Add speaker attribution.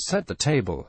Speaker 1: Set the table.